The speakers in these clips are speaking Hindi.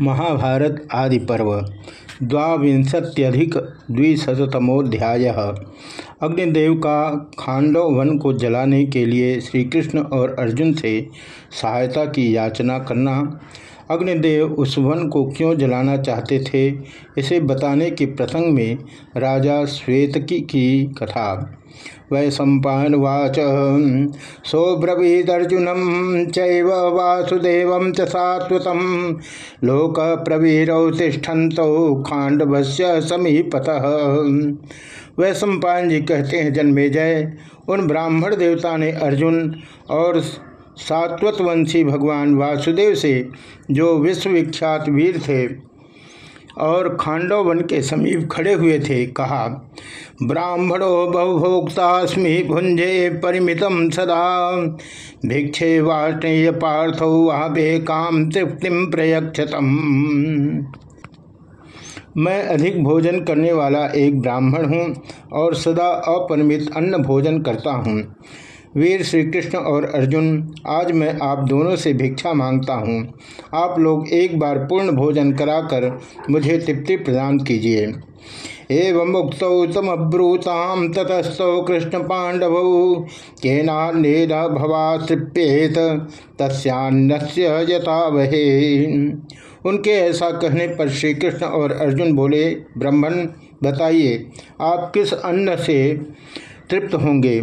महाभारत आदि पर्व द्वांशत्यधिक द्विशतमोध्याय अग्निदेव का खांडव वन को जलाने के लिए श्री कृष्ण और अर्जुन से सहायता की याचना करना अग्निदेव उस वन को क्यों जलाना चाहते थे, इसे बताने के प्रसंग में राजा श्वेतकी की कथा। वै सम्पावाच सोब्रवीदर्जुनम चैव वासुदेव च सात्वत लोक प्रवीरौ खांडवस्य समीपतः। वह सम्पायन जी कहते हैं जन्मे जय उन ब्राह्मण देवता ने अर्जुन और सात्वतवंशी भगवान वासुदेव से जो विश्वविख्यात वीर थे और खांडव वन के समीप खड़े हुए थे, कहा, ब्राह्मणो बहुभोक्तास्मि भुंजे परिमितम सदा। भिक्षे वाष्णेय पार्थो वाभे काम तृप्तिम प्रयक्षतम मैं अधिक भोजन करने वाला एक ब्राह्मण हूँ और सदा अपरिमित अन्न भोजन करता हूँ। वीर श्री कृष्ण और अर्जुन, आज मैं आप दोनों से भिक्षा माँगता हूँ। आप लोग एक बार पूर्ण भोजन कराकर मुझे तृप्ति प्रदान कीजिए। एवं मुक्त तमब्रूताम ततस्तौ कृष्ण पांडव केनान्येन भवा तृप्येत तस्यान्नस्य यथावहे। उनके ऐसा कहने पर श्री कृष्ण और अर्जुन बोले ब्राह्मण बताइए, आप किस अन्न से तृप्त होंगे?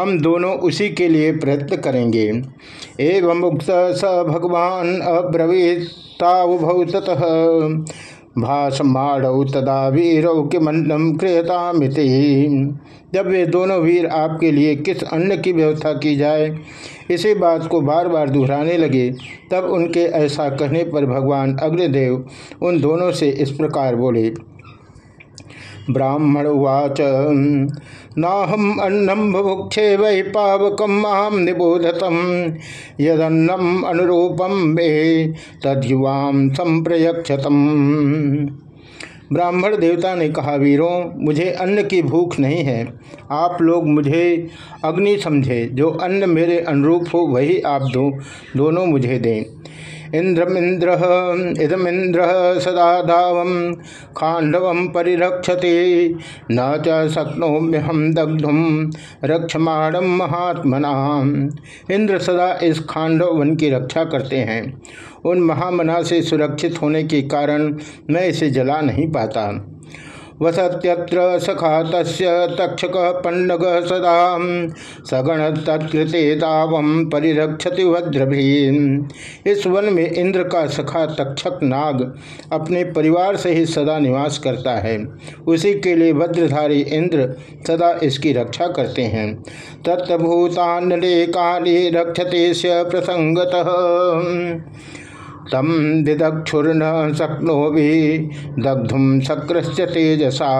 हम दोनों उसी के लिए प्रयत्न करेंगे। एवं मुक्त स भगवान अब्रवीताउभौ ततः। भाषमाणौ तदा वीरौ किमन्नम क्रियतामिति। जब वे दोनों वीर आपके लिए किस अन्न की व्यवस्था की जाए, इसी बात को बार बार दोहराने लगे, तब उनके ऐसा कहने पर भगवान अग्निदेव उन दोनों से इस प्रकार बोले ब्राह्मण उवाच नाहम अन्नम बुभुक्षे वै पावकम माम निबोधतम यदन्नम अनुरूपम मे तद्युवाम संप्रयक्षतम ब्राह्मण देवता ने कहा, वीरों, मुझे अन्न की भूख नहीं है। आप लोग मुझे अग्नि समझे। जो अन्न मेरे अनुरूप हो, वही आप दो, दोनों मुझे दें। इंद्रमिंद्र इदमींद्र सदा धाव खांडव परिरक्षति। न च शक्नोम्यहम दग्धुम रक्षमाणम महात्मना इंद्र सदा इस खांडव वन की रक्षा करते हैं। उन महामना से सुरक्षित होने के कारण मैं इसे जला नहीं पाता। वसत्यत्र सखा तस्य तक्षक पंडग सदा सगण तत्कृते तावम परिरक्षति वज्रभी इस वन में इंद्र का सखा तक्षक नाग अपने परिवार से ही सदा निवास करता है। उसी के लिए वज्रधारी इंद्र सदा इसकी रक्षा करते हैं। तत्भूतान्ले काले रक्षते प्रसंगत। तम दिदक्षुर्न शक्नो भी दग्धुम शक्रस्य तेजसा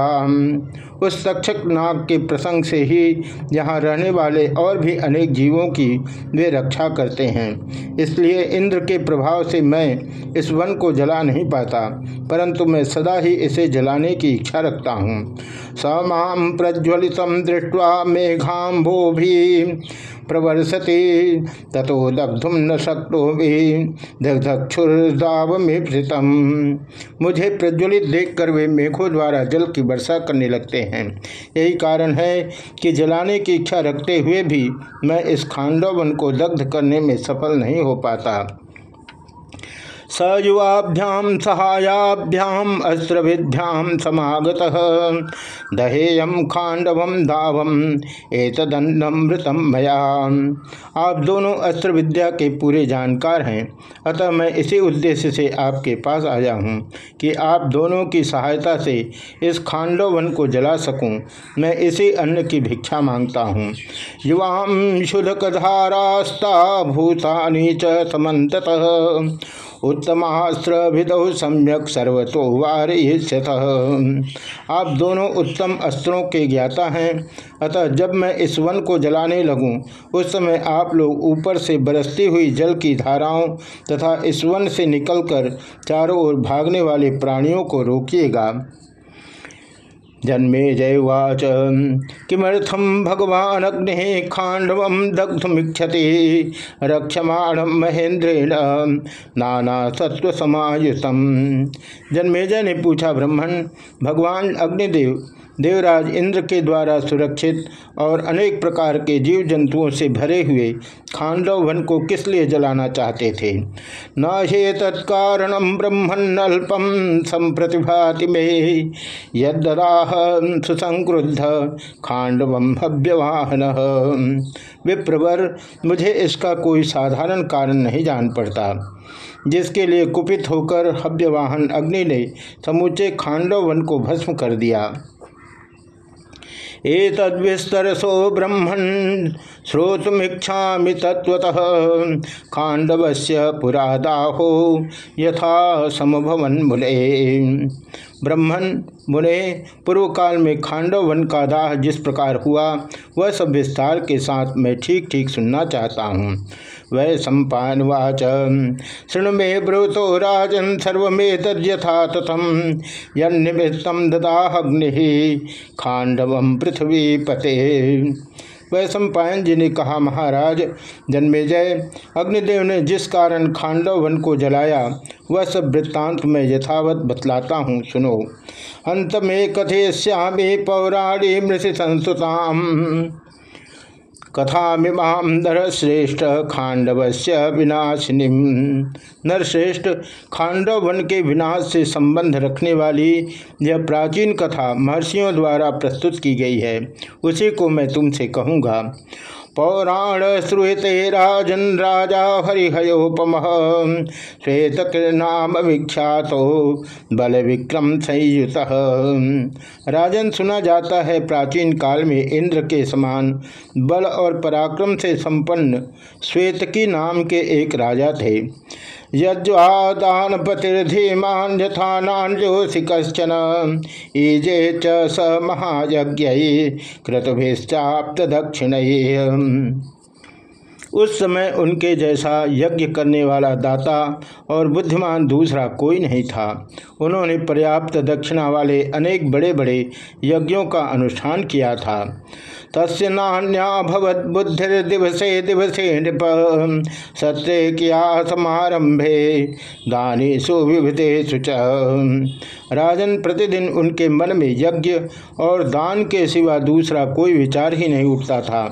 उस तक्षक नाग के प्रसंग से ही यहाँ रहने वाले और भी अनेक जीवों की वे रक्षा करते हैं। इसलिए इंद्र के प्रभाव से मैं इस वन को जला नहीं पाता, परंतु मैं सदा ही इसे जलाने की इच्छा रखता हूँ। समाम प्रज्वलित दृष्टवा मेघाम्भो भी प्रवर्षति ततो दग्धुम न शक्तो भी प्रतम। मुझे प्रज्वलित देखकर वे मेघों द्वारा जल की वर्षा करने लगते हैं। यही कारण है कि जलाने की इच्छा रखते हुए भी मैं इस खांडवन को दग्ध करने में सफल नहीं हो पाता। स युवाभ्याम सहायाभ्याम अस्त्रविद्याम समागत। दहेयम खांडव धावम एतदन्नमृतम भया आप दोनों अस्त्र विद्या के पूरे जानकार हैं, अतः मैं इसी उद्देश्य से आपके पास आया हूँ कि आप दोनों की सहायता से इस खांडव वन को जला सकूँ। मैं इसी अन्न की भिक्षा माँगता हूँ। युवाम शुद्धकधारास्ता भूतानी च समत उत्तमास्त्र सम्यक सर्वतो वार आप दोनों उत्तम अस्त्रों के ज्ञाता हैं। अतः जब मैं इस वन को जलाने लगूं, उस समय आप लोग ऊपर से बरसती हुई जल की धाराओं तथा इस वन से निकलकर चारों ओर भागने वाले प्राणियों को रोकिएगा। जन्मे उच किमर्थम भगवान अग्नि खांडव दग्धमीक्षति रक्षमाणम महेंद्रेण नाना सत्व समायुतम जन्मेजय ने पूछा ब्रह्मण, भगवान अग्निदेव देवराज इंद्र के द्वारा सुरक्षित और अनेक प्रकार के जीव जंतुओं से भरे हुए खांडव वन को किस लिए जलाना चाहते थे? न हे तत्कारण ब्रह्मण अल्पम संप्रतिभाति में यदाह सुसंक्रुद्ध खांडव भव्यवाहन विप्रवर, मुझे इसका कोई साधारण कारण नहीं जान पड़ता। जिसके लिए कुपित होकर हव्यवाहन अग्नि ने समूचे खांडव वन को भस्म कर दिया। एतद्विस्तरसो ब्रह्मण श्रोतमीक्षा तत्वतः खांडव से पुरादाहो यथा समभवन मुले ब्रह्मण मुने पूर्व काल में खांडव वन का दाह जिस प्रकार हुआ, वह सब विस्तार के साथ मैं ठीक ठीक सुनना चाहता हूँ। वै सम्पावाच शृणु मे ब्रूतो राजन सर्वेतथा तथम यनिमित्तम ददाग्नि खांडव पृथ्वी पते। वह सम्पायन जी ने कहा, महाराज जन्मेजय अग्निदेव ने जिस कारण खांडव वन को जलाया, वह सब वृत्तांत में यथावत बतलाता हूँ, सुनो। अंत में कथे श्यामी पौराणी मृषि संस्कृताम कथा मीमाम नरश्रेष्ठ खांडव से विनाशिनी। नरश्रेष्ठ खांडव वन के विनाश से संबंध रखने वाली यह प्राचीन कथा महर्षियों द्वारा प्रस्तुत की गई है। उसी को मैं तुमसे कहूँगा। पौराण श्रुते राजन राजा हरिहयोपम श्वेत नाम विख्यात बल विक्रम संयुत। राजन सुना जाता है प्राचीन काल में इंद्र के समान बल और पराक्रम से संपन्न श्वेतकी नाम के एक राजा थे। यज्वादानपतिर्धीमान यथा नान्योसि कश्चन ईजे च स महायज्ञ क्रतुभिश्चाप्त दक्षिण उस समय उनके जैसा यज्ञ करने वाला दाता और बुद्धिमान दूसरा कोई नहीं था। उन्होंने पर्याप्त दक्षिणा वाले अनेक बड़े बड़े यज्ञों का अनुष्ठान किया था। तस्य नान्याभवत बुद्धिर्दिवसे दिवसे नृप। सत्य किया समारंभे दानी सुविधे सुच राजन प्रतिदिन उनके मन में यज्ञ और दान के सिवा दूसरा कोई विचार ही नहीं उठता था।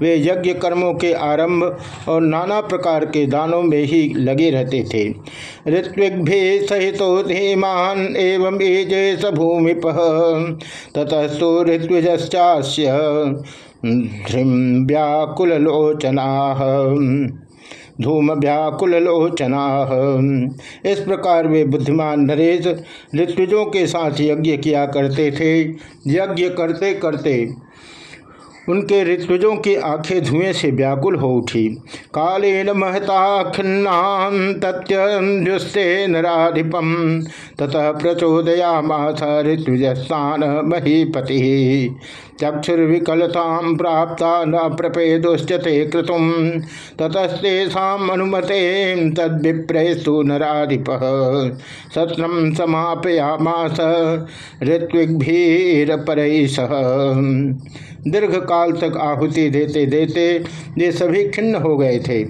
वे यज्ञ कर्मों के आरंभ और नाना प्रकार के दानों में ही लगे रहते थे। ऋत्विग्भि सहित धीमान एवं एजेश भूमिप ततस्तु ऋत्विजास्य व्याकुलोचना धूम व्याकुलोचना इस प्रकार वे बुद्धिमान नरेश ऋत्विजों के साथ यज्ञ किया करते थे। यज्ञ करते करते उनके ऋत्विजों की आँखें धुएँ से व्याकुल हो उठी। कालेन तत्युस्ते नाधिपम ततः प्रचोदया प्रचोदयामास ऋत्विजस्थान महीपति। चक्षुर्विकलता प्राप्ता न प्रपेदुश्चते क्रतुम ततस्तेषामनुमते तद्विप्रस्तु नाधिप सत्रम समापयामास ऋत्विग्भीर सह दीर्घ काल तक आहुति देते देते ये सभी खिन्न हो गए थे।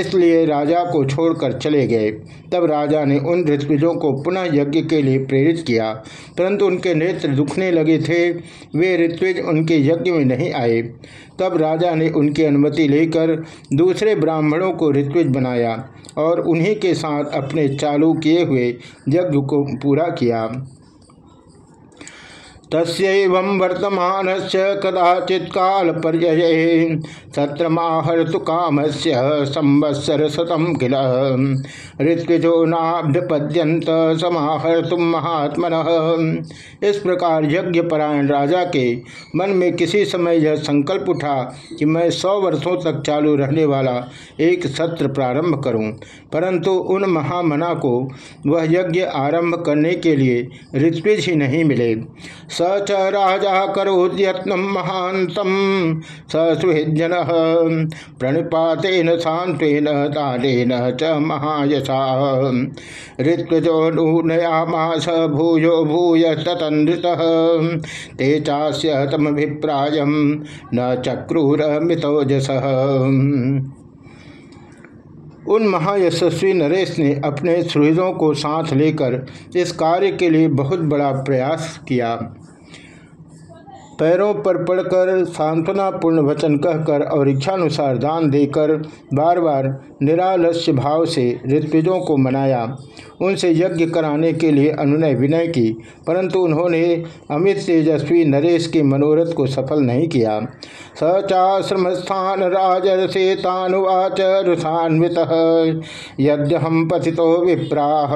इसलिए राजा को छोड़कर चले गए। तब राजा ने उन ऋत्विजों को पुनः यज्ञ के लिए प्रेरित किया। परंतु उनके नेत्र दुखने लगे थे। वे ऋत्विज उनके यज्ञ में नहीं आए। तब राजा ने उनकी अनुमति लेकर दूसरे ब्राह्मणों को ऋत्विज बनाया और उन्हीं के साथ अपने चालू किए हुए यज्ञ को पूरा किया। तस्व वर्तमान से कदाचित काल पर्य सत्रमाहर्तु काम से संवत्सर शतम किल। ऋत्विजो नाभ्यपद्यंत समाहर्तु महात्मन। इस प्रकार यज्ञ परायण राजा के मन में किसी समय यह संकल्प उठा कि मैं सौ वर्षों तक चालू रहने वाला एक सत्र प्रारंभ करूँ, परंतु उन महामना को वह यज्ञ आरंभ करने के लिए ऋत्विज ही नहीं मिले। स च राजा करोद्यत्न महांतम स सुहृजन प्रणिपातेन शांतेन दानेन च महायशा। ऋत्वजो नूनयामास, भूयो भूय ततन्द्रित ते चास्य तमभिप्राय न चक्रूर मितोजस उन महायशस्वी नरेश ने अपने सुहृदों को साथ लेकर इस कार्य के लिए बहुत बड़ा प्रयास किया। पैरों पर पड़कर सांत्वनापूर्ण वचन कहकर और इच्छानुसार दान देकर बार बार निरालस्य भाव से ऋत्विजों को मनाया। उनसे यज्ञ कराने के लिए अनुनय विनय की, परंतु उन्होंने अमित तेजस्वी नरेश के मनोरथ को सफल नहीं किया। स चाश्रमस्थान राजर्षे तानुवाच रुषान्वित यद्य हम पथितो विप्राह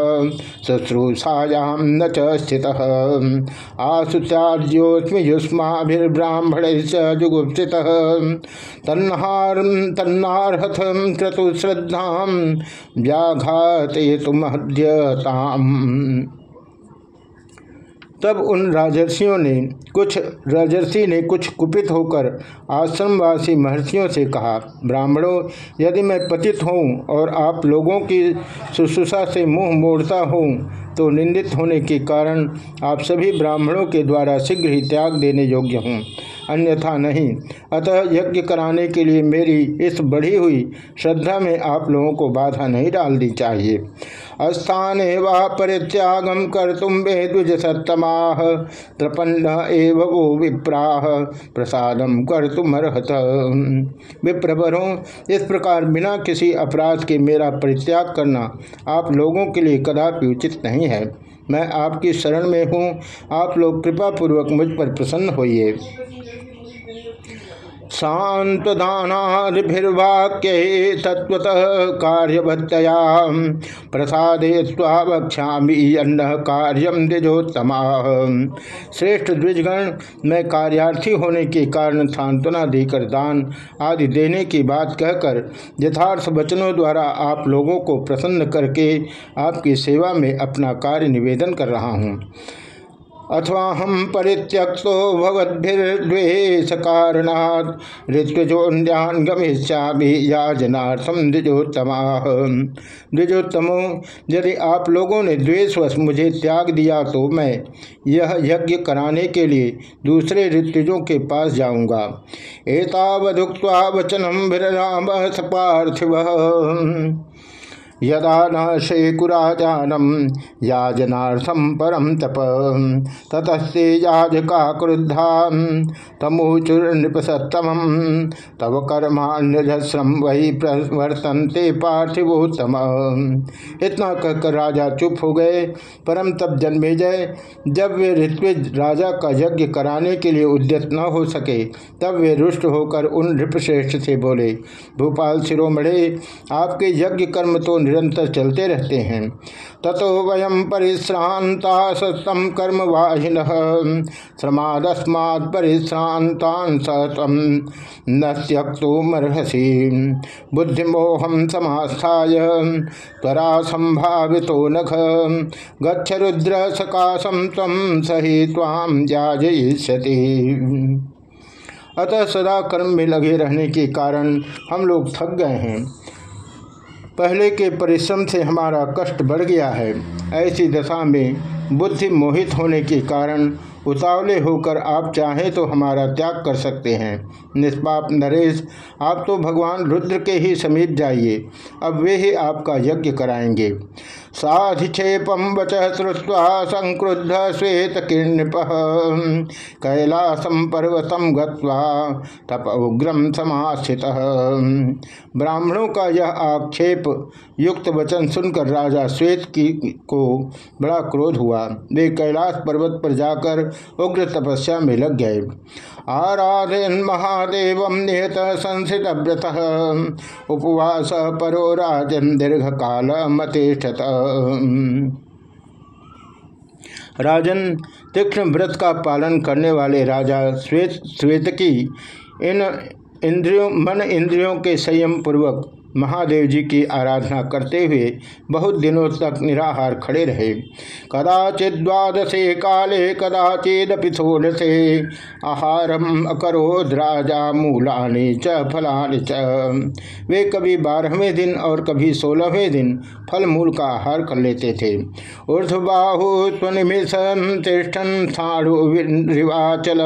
शुश्रूषायाम न स्थित। आशुचार्योस्मि जुगुप्सित। तब उन राजर्षियों ने कुछ राजर्षि ने कुछ कुपित होकर आश्रमवासी महर्षियों से कहा, ब्राह्मणों, यदि मैं पतित हूँ और आप लोगों की शुश्रूषा से मुँह मोड़ता हूँ तो निंदित होने के कारण आप सभी ब्राह्मणों के द्वारा शीघ्र ही त्याग देने योग्य हूँ। अन्यथा नहीं। अतः यज्ञ कराने के लिए मेरी इस बढ़ी हुई श्रद्धा में आप लोगों को बाधा नहीं डालनी चाहिए। अस्थान व परित्यागम कर तुम वे द्विज सत्तमा त्रपन्न एव वो विप्राह प्रसादम कर तुम अर्हत। विप्रभरों, इस प्रकार बिना किसी अपराध के मेरा परित्याग करना आप लोगों के लिए कदापि उचित नहीं है। मैं आपकी शरण में हूँ। आप लोग कृपा पूर्वक मुझ पर प्रसन्न होइए। शांतदानादिर्वाक्य तत्वतः कार्यवत्तया प्रसादे स्वावक्षा अन्न कार्यम द्विजोत्तमा। श्रेष्ठ द्विजगण मैं कार्यार्थी होने के कारण सांत्वना देकर दान आदि देने की बात कहकर यथार्थ वचनों द्वारा आप लोगों को प्रसन्न करके आपकी सेवा में अपना कार्य निवेदन कर रहा हूँ। अथवा हम परित्यक्तो भवद्भिर्द्वेष कारणात् ऋत्विजोन्यान गमिष्यामि याजनार्थम द्विजोत्तमा। द्विजोत्तमो, यदि आप लोगों ने द्वेषवश मुझे त्याग दिया तो मैं यह यज्ञ कराने के लिए दूसरे ऋत्विजों के पास जाऊँगा। एतावधुक्ता वचनम विराम पार्थिव यदा न शेकुराजानम याजनार्थम परम तप। ततस्ते याजका क्रुद्धा तमोचुर नृपसतम तव कर्मान्यश्रम वही प्रवर्तनते पार्थिवोत्तम। इतना कहकर राजा चुप हो गए। परम तप जन्मे जय। जब वे ऋत्विज राजा का यज्ञ कराने के लिए उद्यत न हो सके, तब वे रुष्ट होकर उन नृपश्रेष्ठ से बोले, भोपाल, शिरोमणे, आपके यज्ञ कर्म तो निरंतर चलते रहते हैं। ततो वयम परिश्रांता सतम कर्म वाहिन। श्रमादस्मा परिश्रांतान सतम न त्यक्तुमर्हसी बुद्धिमोहम समास्थाय, त्वरा संभावितो नख गच्छ रुद्र सकाशम तम सही ताम जाजयिष्यति अतः सदा कर्म में लगे रहने के कारण हम लोग थक गए हैं। पहले के परिश्रम से हमारा कष्ट बढ़ गया है। ऐसी दशा में बुद्धि मोहित होने के कारण उतावले होकर आप चाहें तो हमारा त्याग कर सकते हैं। निष्पाप नरेश, आप तो भगवान रुद्र के ही समीप जाइए, अब वे ही आपका यज्ञ कराएँगे। साधिक्षेपम वच श्रुवा संक्रुद्ध श्वेत किणप कैलासम पर्वतम तप उग्रम समास्थित ब्राह्मणों का यह आक्षेप, युक्त वचन सुनकर राजा श्वेत की को बड़ा क्रोध हुआ। वे कैलाश पर्वत पर जाकर उग्र तपस्या में लग गए। आराधन महादेव निहत संसित व्रत उपवास परो राजन दीर्घ काल मतिष्ठत राजन तीक्ष्ण व्रत का पालन करने वाले राजा श्वेत श्वेत की इन इंद्रियों मन इंद्रियों के संयम पूर्वक महादेव जी की आराधना करते हुए बहुत दिनों तक निराहार खड़े रहे। कदाचित द्वादशे काले, कदाचिदपि षोडशे। आहारम अकरोध राजा मूलानि च, फलानि च। वे कभी बारहवें दिन और कभी सोलहवें दिन फल मूल का आहार कर लेते थे। ऊर्धबाहु स्वनिमिषन तिष्ठन रिवाचल।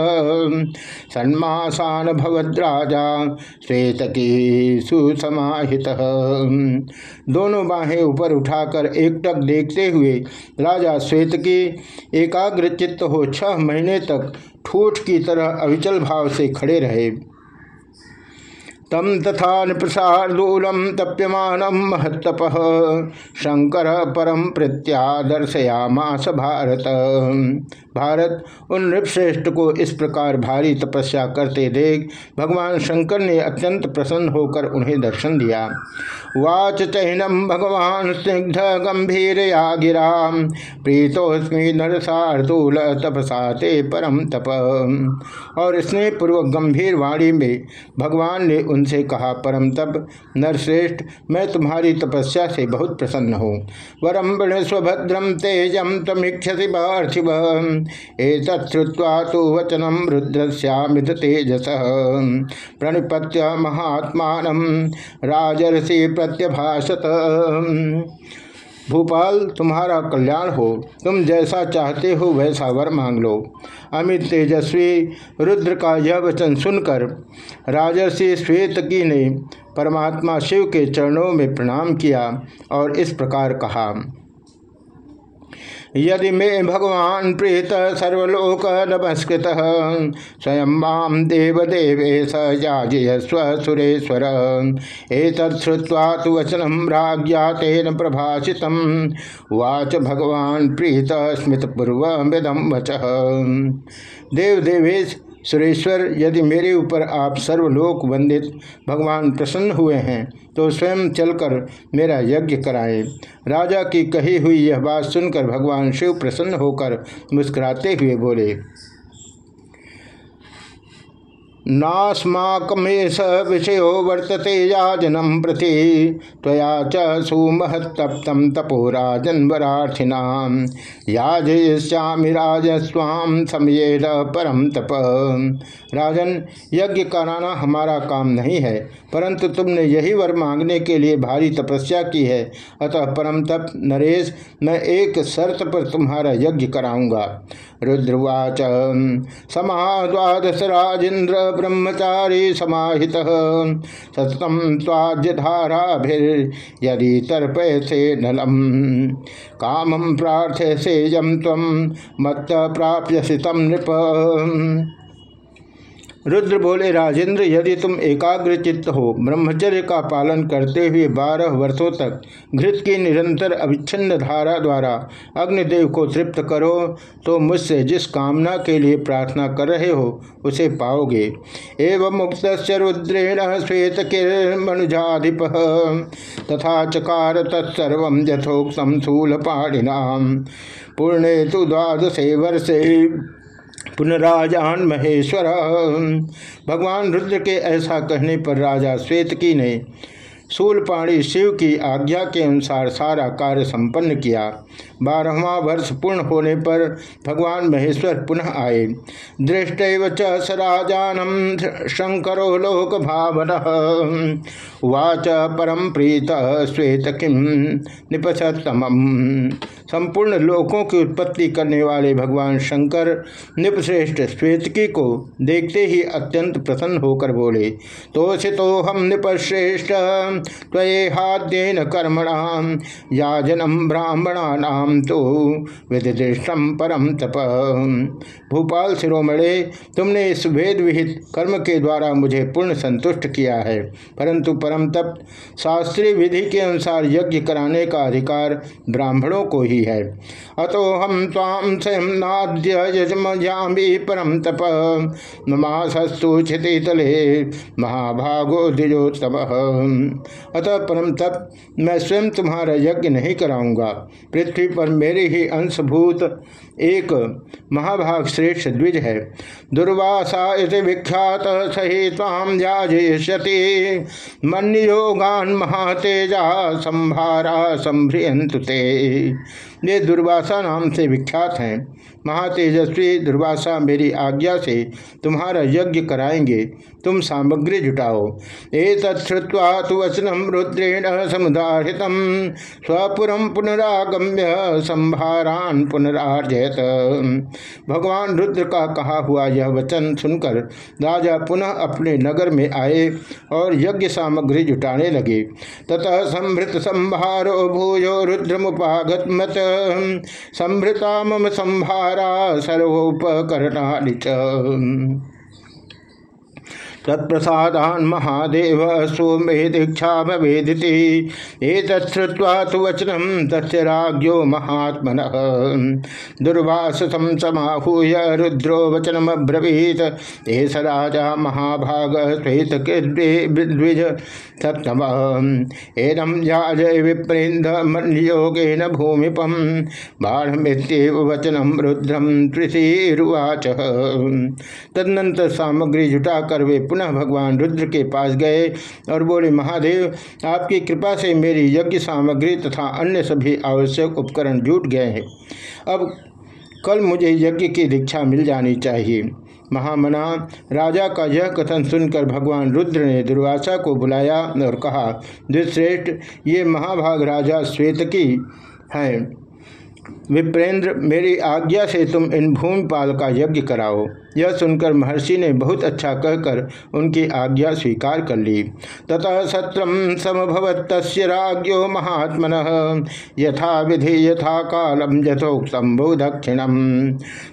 सन्मासान भवद्राजा श्वेतकी सुसमाहित दोनों बाहें ऊपर उठाकर एकटक देखते हुए राजा श्वेत की एकाग्र चित्त हो छह महीने तक ठूठ की तरह अविचल भाव से खड़े रहे। तम तथा प्रसादूलम तप्यमान महत्तप। शंकर परम प्रत्यादर्शयामास भारत। भारत, उन नृपश्रेष्ठ को इस प्रकार भारी तपस्या करते देख भगवान शंकर ने अत्यंत प्रसन्न होकर उन्हें दर्शन दिया। वाच चैनम भगवान स्निग्ध गंभीर या गिरा प्रीतोस्मी नरसार्दूल तपसा ते परम तप। और स्नेह पूर्वक गंभीर वाणी में भगवान ने उनसे कहा, परम तप, नरश्रेष्ठ, मैं तुम्हारी तपस्या से बहुत प्रसन्न हूँ। वरम स्वभद्रम तेजम तमीक्षति पार्थिव एतत्वा तो वचनम रुद्रश्यामित तेजस। प्रणिपत्य महात्मा राजर्षि प्रत्यभाषत। भूपाल, तुम्हारा कल्याण हो। तुम जैसा चाहते हो, वैसा वर मांग लो। अमित तेजस्वी, रुद्र का यह वचन सुनकर राजर्षि श्वेतकी ने परमात्मा शिव के चरणों में प्रणाम किया और इस प्रकार कहा यदि मे भगवान प्रीत सर्वलोक नमस्कृत स्वयं माम देवदेवेश याजयस्व सुरेश्वर। एतत्वा तो वचनम राज्ञा तेन प्रभाषित वाच भगवान प्रीत स्मृतपूर्व मृदम वच। देवदेवेश सुरेश्वर, यदि मेरे ऊपर आप सर्वलोक वंदित भगवान प्रसन्न हुए हैं तो स्वयं चलकर मेरा यज्ञ कराएँ। राजा की कही हुई यह बात सुनकर भगवान शिव प्रसन्न होकर मुस्कुराते हुए बोले नास्माकमेश विषयो वर्तते याजनम प्रति त्वया च सुमहत्तप्तम तपोराजन्वरार्थिनाम याजयिष्यामि राजस्वाम समय परम तप। राजन, यज्ञ कराना हमारा काम नहीं है, परंतु तुमने यही वर मांगने के लिए भारी तपस्या की है। अतः परम तप, नरेश, मैं एक शर्त पर तुम्हारा यज्ञ कराऊँगा। रुद्रवाच। समाद्वादश राजेन्द्र ब्रह्मचारी समाहित। सततम ताज्यधाराभिर्यदि तर्पयसे नलम। कामम प्रार्थय से यम तम मत प्राप्य तम नृप। रुद्र बोले, राजेंद्र, यदि तुम एकाग्र चित्त हो, ब्रह्मचर्य का पालन करते हुए बारह वर्षों तक घृत की निरंतर अविच्छिन्न धारा द्वारा अग्निदेव को तृप्त करो तो मुझसे जिस कामना के लिए प्रार्थना कर रहे हो, उसे पाओगे। एवं मुक्त रुद्रेण श्वेत किमनुजाधिप तथा चकार तत्सर्व यथोक्तम स्थूल पाणिनाम पूर्णे तो द्वादशे वर्षे पुनराजान महेश्वर भगवान रुद्र के ऐसा कहने पर राजा श्वेतकी ने शूलपाणी शिव की आज्ञा के अनुसार सारा कार्य संपन्न किया। बारहवा वर्ष पूर्ण होने पर भगवान महेश्वर पुनः आए। दृष्ट च सराजानम शंकरो लोक भावन वाच परम प्रीत श्वेत किम निपसतम संपूर्ण लोकों की उत्पत्ति करने वाले भगवान शंकर निपश्रेष्ठ श्वेतकी को देखते ही अत्यंत प्रसन्न होकर बोले तो हम निपश्रेष्ठ। त्वेहाद्यन कर्मणाम याजनम ब्राह्मणानाम तो विधिष्टम परम तप। भूपाल शिरोमणे, तुमने इस वेद विहित कर्म के द्वारा मुझे पूर्ण संतुष्ट किया है, परंतु परम तप शास्त्रीय विधि के अनुसार यज्ञ कराने का अधिकार ब्राह्मणों को ही है। अतो हम ताम स्वयं नाद्य यजमी परम तप। ममासस्तु क्षितितले महाभागो द्विजोत्तम। अतः परम तप मैं स्वयं तुम्हारा यज्ञ नहीं कराऊँगा। पृथ्वी पर मेरे ही अंशभूत एक महाभाग श्रेष्ठ द्विज है। दुर्वासा इति विख्यात सही ताम जाजयति मन योगान महातेजा संभारा संभ्रियंतु ते ये दुर्वासा नाम से विख्यात हैं। महातेजस्वी दुर्वासा मेरी आज्ञा से तुम्हारा यज्ञ कराएँगे। तुम सामग्री जुटाओ। एतत्वा तो वचनम रुद्रेण समुदारित स्वपुरम पुनरागम्य संभारान पुनरार्जयत। भगवान रुद्र का कहा हुआ यह वचन सुनकर राजा पुनः अपने नगर में आए और यज्ञ सामग्री जुटाने लगे। ततः संभृत संभारो भूयो रुद्रमुपागत मत। संभृता मम संभारा सर्वोपकरणा तत्प्रसादान महादेव सोमे दीक्षा भवेदिति एतत्वा तो वचनम तस्य महात्म दुर्वासम समाहूय रुद्रो वचनमब्रवीत। एस राजा महाभाग श्वेत सप्तम एनम जाजय विप्रेन्द्र योगेन भूमिपम। बाढ़ वचनम रुद्रम त्रिशीरुवाच। तदनंतर सामग्री जुटाकर वे पुनः भगवान रुद्र के पास गए और बोले, महादेव, आपकी कृपा से मेरी यज्ञ सामग्री तथा अन्य सभी आवश्यक उपकरण जुट गए हैं। अब कल मुझे यज्ञ की दीक्षा मिल जानी चाहिए। महामना। राजा का यह कथन सुनकर भगवान रुद्र ने दुर्वासा को बुलाया और कहा दुश्रेष्ठ ये महाभाग राजा श्वेतकी हैं। विप्रेंद्र, मेरी आज्ञा से तुम इन भूमिपाल का यज्ञ कराओ। यह सुनकर महर्षि ने बहुत अच्छा कहकर उनकी आज्ञा स्वीकार कर ली। ततः सत्रम समभवत राज्यो महात्मन। यथा विधि यथा कालम यथोक्तम्भु दक्षिणम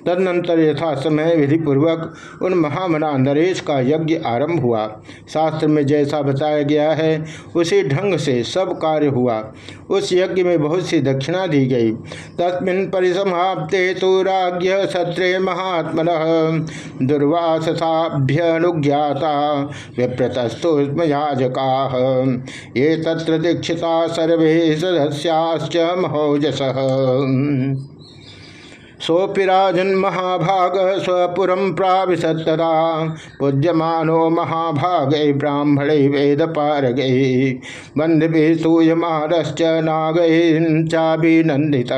तदनंतर यथा समय विधि पूर्वक उन महामना नरेश का यज्ञ आरंभ हुआ। शास्त्र में जैसा बताया गया है, उसी ढंग से सब कार्य हुआ। उस यज्ञ में बहुत सी दक्षिणा दी गई। तस्मिन परिसमाप्ते तो राज्य सत्रे महात्मन। दुर्वासाभ्यनुज्ञाता विप्रतस्तुस्मयाजका ये तत्र दीक्षिता सर्वे सदस्याश्च महोजस। सोपिराजन महाभाग स्वपुरम प्राविशतरा पूज्यमानो महाभाग, ब्राह्मण वेद पारग बंधुसूयमारश्च नागैचाभिनंदित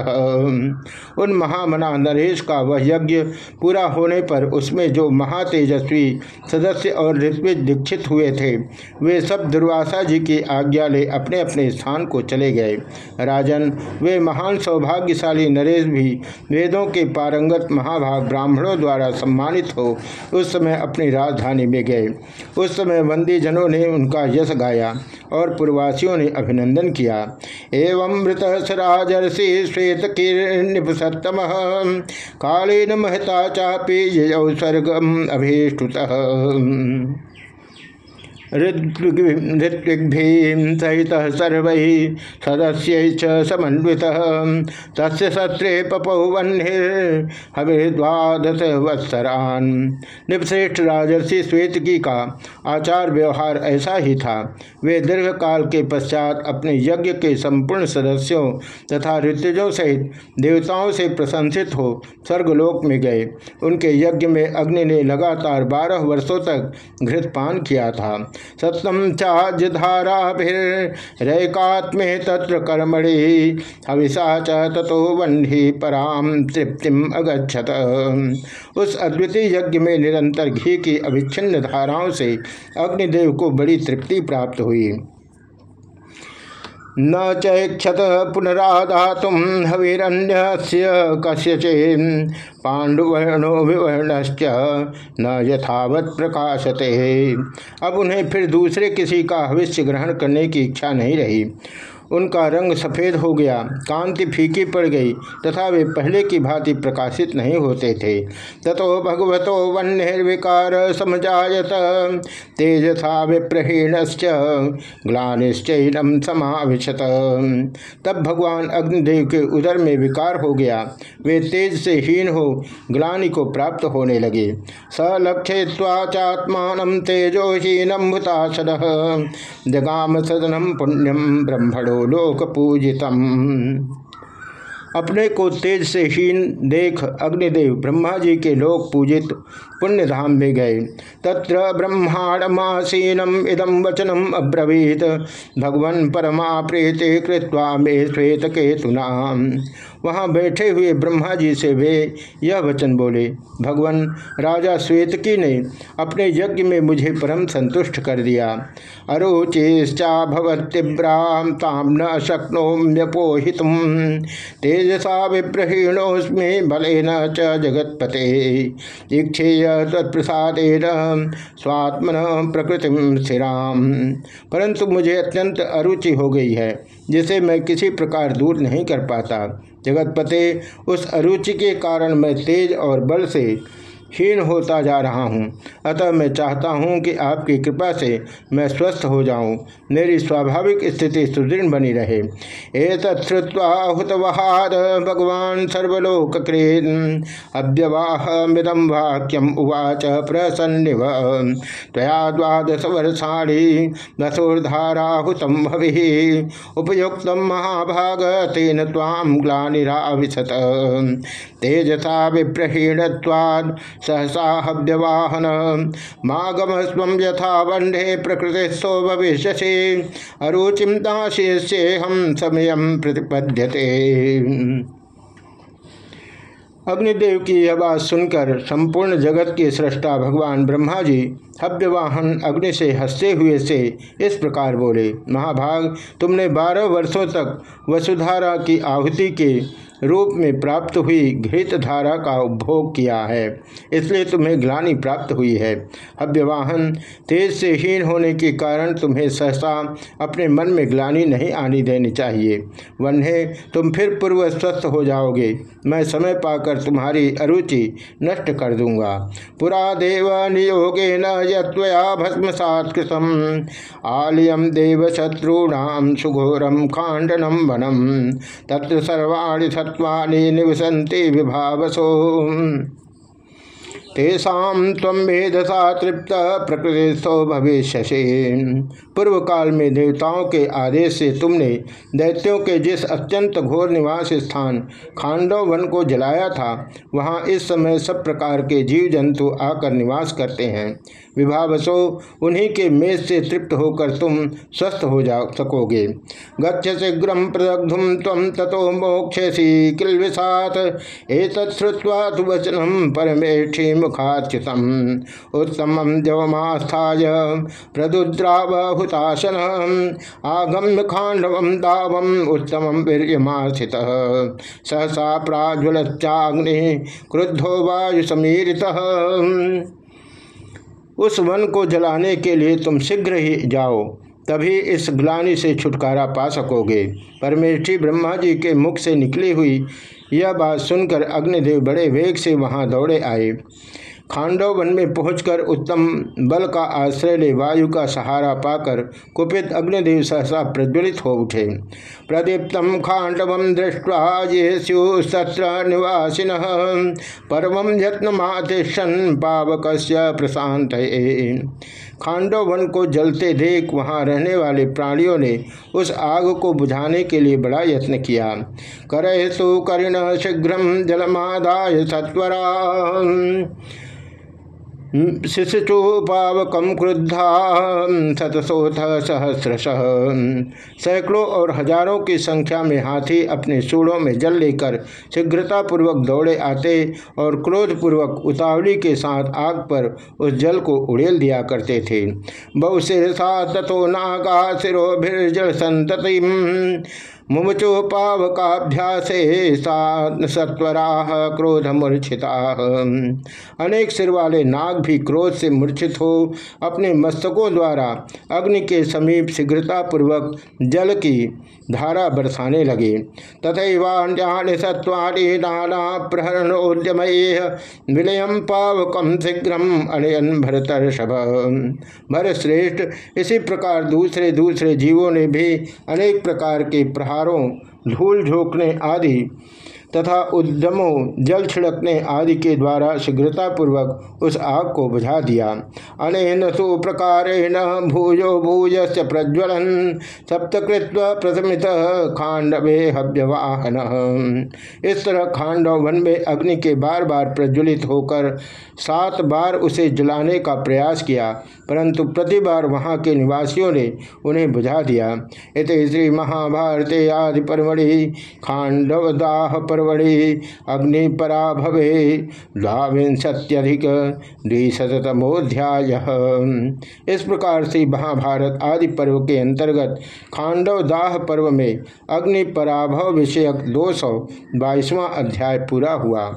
उन महामना नरेश का वह यज्ञ पूरा होने पर उसमें जो महातेजस्वी सदस्य और ऋत्विज दीक्षित हुए थे, वे सब दुर्वासा जी की आज्ञा ले अपने अपने स्थान को चले गए। राजन, वे महान सौभाग्यशाली नरेश भी वेदों के पारंगत महाभाग ब्राह्मणों द्वारा सम्मानित हो, उस समय अपनी राजधानी में गए। उस समय वंदी जनों ने उनका यश गाया और पूर्वासियों ने अभिनंदन किया। एवं मृत राजर्षि श्वेत कीर्निपसतम कालीन महता चापी जय स्वर्गम अभीष्टुत। ऋत्विग्भीम सहित सर्व सदस्य समन्वित। तस्य सत्रे पपौ द्वादश वत्सरान निपश्रेष्ठ राजर्षि श्वेतकी का आचार व्यवहार ऐसा ही था। वे दीर्घ काल के पश्चात अपने यज्ञ के संपूर्ण सदस्यों तथा ऋतुजों सहित देवताओं से प्रशंसित हो स्वर्गलोक में गए। उनके यज्ञ में अग्नि ने लगातार बारह वर्षों तक घृतपान किया था। सतम चाजधाराभिरैकात्मे तत्र कर्मणि। हविषा च ततो वह्नि पराम तृप्तिम अगछत उस अद्वितीय यज्ञ में निरंतर घी की अविच्छिन्न धाराओं से अग्निदेव को बड़ी तृप्ति प्राप्त हुई। न चैक्षत पुनराधातुम हविरण्य कस्यचे पांडुवर्णो विवर्णश्च न यथावत प्रकाशते। अब उन्हें फिर दूसरे किसी का हविष्य ग्रहण करने की इच्छा नहीं रही। उनका रंग सफ़ेद हो गया। कांति फीकी पड़ गई, तथा वे पहले की भांति प्रकाशित नहीं होते थे। ततो भगवतो वन्यविकार समझायत तेजसा विप्रहीणश्च ग्लानिश्चैनम समाविशत। तब भगवान अग्निदेव के उदर में विकार हो गया। वे तेज से हीन हो, ग्लानि को प्राप्त होने लगे। स लक्ष्य चात्मान तेजोहीनम भूतासन जगाम सदनम पुण्यम ब्रह्मणो लोक पूजितम अपने को तेज से हीन देख अग्निदेव ब्रह्मा जी के लोक पूजित पुण्य धाम में गए। तत्र ब्रह्मांडमासीनम इदम वचनम अब्रवीत। भगवन परमा प्रीति कृत्वा मे श्वेत केतुना वहाँ बैठे हुए ब्रह्मा जी से वे यह वचन बोले, भगवान, राजा श्वेतकी ने अपने यज्ञ में मुझे परम संतुष्ट कर दिया। अरुचिश्चा भवतीव्राम ताम न शक्नोम्यपोहित तेजसा विप्रहीणोस्मे बल न च जगतपते। इच्छेय तत्प्रसादेन स्वात्मन प्रकृति स्थिराम। परंतु मुझे अत्यंत अरुचि हो गई है, जिसे मैं किसी प्रकार दूर नहीं कर पाता। जगतपते उस अरुचि के कारण मैं तेज और बल से हीन होता जा रहा हूँ। अतः मैं चाहता हूँ कि आपकी कृपा से मैं स्वस्थ हो जाऊँ। मेरी स्वाभाविक स्थिति सुदृढ़ बनी रहे। एक हुतवहाद, भगवान सर्वलोक क्रेन अव्यवाह मृदम वाक्यम उवाच प्रसन्न तया द्वादश वर्षाणी वसुर्धाराहुतम भवि। उपयुक्त महाभाग तेन ताम ग्लानिराविशत। तेजसा विप्रहीणत्वाद सहसा हव्यवाहन। मागम स्व यथा वंडे प्रकृति सो भविष्य अरुचिम हम समय प्रतिपद्यते। अग्निदेव की यह बात सुनकर संपूर्ण जगत के सृष्टा भगवान ब्रह्मा जी हव्यवाहन अग्नि से हँसते हुए से इस प्रकार बोले, महाभाग, तुमने बारह वर्षों तक वसुधारा की आहुति के रूप में प्राप्त हुई घृत धारा का उपभोग किया है। इसलिए तुम्हें ग्लानी प्राप्त हुई है। हव्यवाहन तेज से हीन होने के कारण तुम्हें सहसा अपने मन में ग्लानी नहीं आनी देनी चाहिए। वन्हे, तुम फिर पूर्व स्वस्थ हो जाओगे। मैं समय पाकर तुम्हारी अरुचि नष्ट कर दूँगा। पुरा देव नियोगे न यया भस्म कृतम आलियम देव शत्रुणाम सुघोरम खांडनम वनम तत्र सर्वाणी तत्वानि निवसन्ति विभावसो। तेषाम तम वेदसा तृप्त, प्रकृतिस्थो भविष्य पूर्व काल में देवताओं के आदेश से तुमने दैत्यों के जिस अत्यंत घोर निवास स्थान, खांडव वन को जलाया था, वहाँ इस समय सब प्रकार के जीव जंतु आकर निवास करते हैं। विभावसो, उन्हीं के मेज से तृप्त होकर तुम स्वस्थ हो जा सकोगे। गच्छ शीघ्र प्रदग्धुम तम तथो मोक्षसी किल विषात एक श्रुवा वचनम परमेठी मुखाच्युतम उत्तम जवमास्थाय प्रदुद्रावहुतासन आगम्य खांडव दाव उत्तम वीर्यमास्थित सहसा प्राज्वलच्चाग्नि क्रुद्धो वायु समीरित उस वन को जलाने के लिए तुम शीघ्र ही जाओ, तभी इस ग्लानी से छुटकारा पा सकोगे। परमेष्ठी ब्रह्मा जी के मुख से निकली हुई यह बात सुनकर अग्निदेव बड़े वेग से वहाँ दौड़े आए। खांडव वन में पहुंचकर उत्तम बल का आश्रय ले वायु का सहारा पाकर कुपित अग्निदेव सहसा प्रज्वलित हो उठे। प्रदीप्त खांडव दृष्टवा ये सत्र निवासीन, परम यत्न मातिशन पावक प्रशांत खांडव वन को जलते देख वहाँ रहने वाले प्राणियों ने उस आग को बुझाने के लिए बड़ा यत्न किया। करे सु करिण शीघ्र जलमादाय सत्वरा। शिशुचोपावक क्रुद्धा शतशोथ सहस्रश सैकड़ों और हज़ारों की संख्या में हाथी अपने सूढ़ों में जल लेकर शीघ्रतापूर्वक दौड़े आते और क्रोधपूर्वक उतावली के साथ आग पर उस जल को उड़ेल दिया करते थे। बहुशिरसा तथो नागा शिरोभिर्जल संतति मुमुचोपावकाभ्यासे सत्वरा क्रोध मूर्छिता अनेक सिर वाले नाग भी क्रोध से मूर्छित हो अपने मस्तकों द्वारा अग्नि के समीप शीघ्रता पूर्वक जल की धारा बरसाने लगे। तथैवान्यानि सत्वानि नाना प्रहरणोद्यम विलयम पावकम शीघ्रम अनयन भरतर्षभ। भर श्रेष्ठ इसी प्रकार दूसरे दूसरे जीवों ने भी अनेक प्रकार के प्रहारों धूल झोंकने आदि तथा उद्यमों, जल छिड़कने आदि के द्वारा शीघ्रतापूर्वक उस आग को बुझा दिया। अनेन सुप्रकारेण भूयो भूय से प्रज्वलन सप्तकृत प्रथमित खांडवे हव्यवाहन। इस तरह खांडव वन में अग्नि के बार बार प्रज्वलित होकर सात बार उसे जलाने का प्रयास किया। परंतु प्रति बार वहाँ के निवासियों ने उन्हें बुझा दिया। इत श्री महाभारते आदि परमढ़ि खांडवदाह पर पर्वणि अग्नि पराभवे द्वांशत्यधिक द्विशतमोध्याय इस प्रकार से महाभारत आदि पर्व के अंतर्गत खांडव दाह पर्व में अग्नि पराभव विषयक दो सौ बाईसवां अध्याय पूरा हुआ।